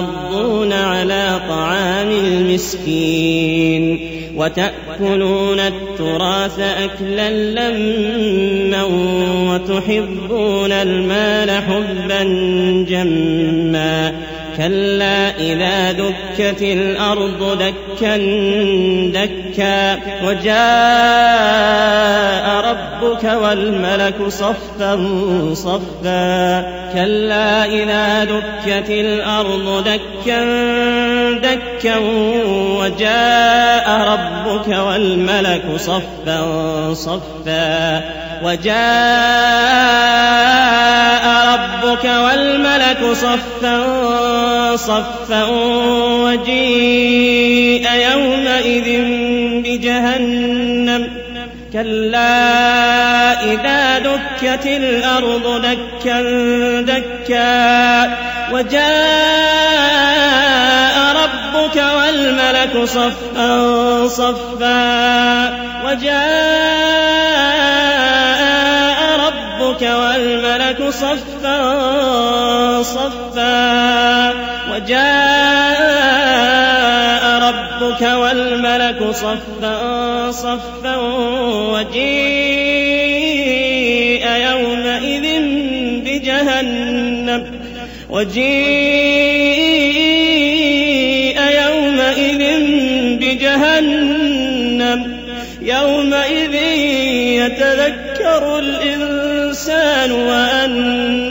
تحاضون على طعام المسكين وتأكلون التراث أكلا لما وتحبون المال حبا جما كلا إذا دكت الأرض دكا دكا وجاء ربك والملك صفا صفا كلا إذا دكت الأرض دكا دكا وجاء ربك والملك صفا صفا وجاء ربك والملك صفا صفا وجيء يومئذ بجهنم. كلا إذا دكت الأرض دكا دكا. وجاء ربك والملك صفا صفا. وجاء ربك والملك صفا. صفا وجاء ربك والملك صفا صفا وجيء يومئذ بجهنم وجيء يومئذ بجهنم يومئذ يتذكر الإنسان وأنى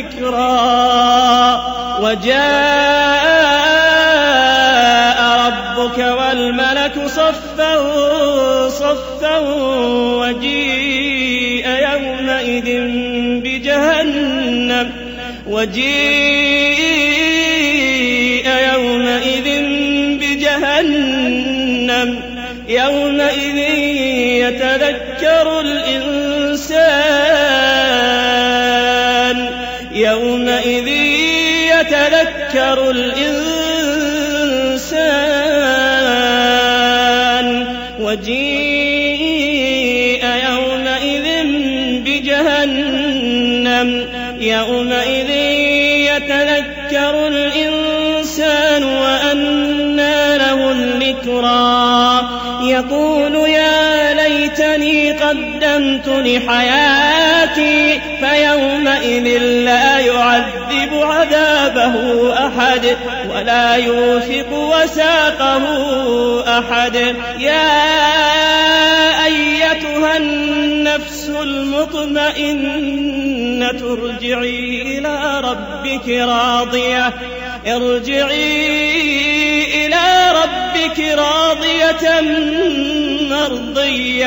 الذكرى وجاء ربك والملك صفا صفا وجيء يومئذ بجهنم وجيء يومئذ بجهنم. يومئذ يتذكر الإنسان يتذكر الإنسان وجيء يومئذ بجهنم يومئذ يتذكر الإنسان وأنى له الذكرى. يقول يا ليتني قدمت لحياتي فيومئذ لا يعذب عذابه أحد ولا يوثق وساقه أحد. يا أيتها النفس المطمئنة ارجعي إلى ربك راضية. ارجعي إلى ربك راضية.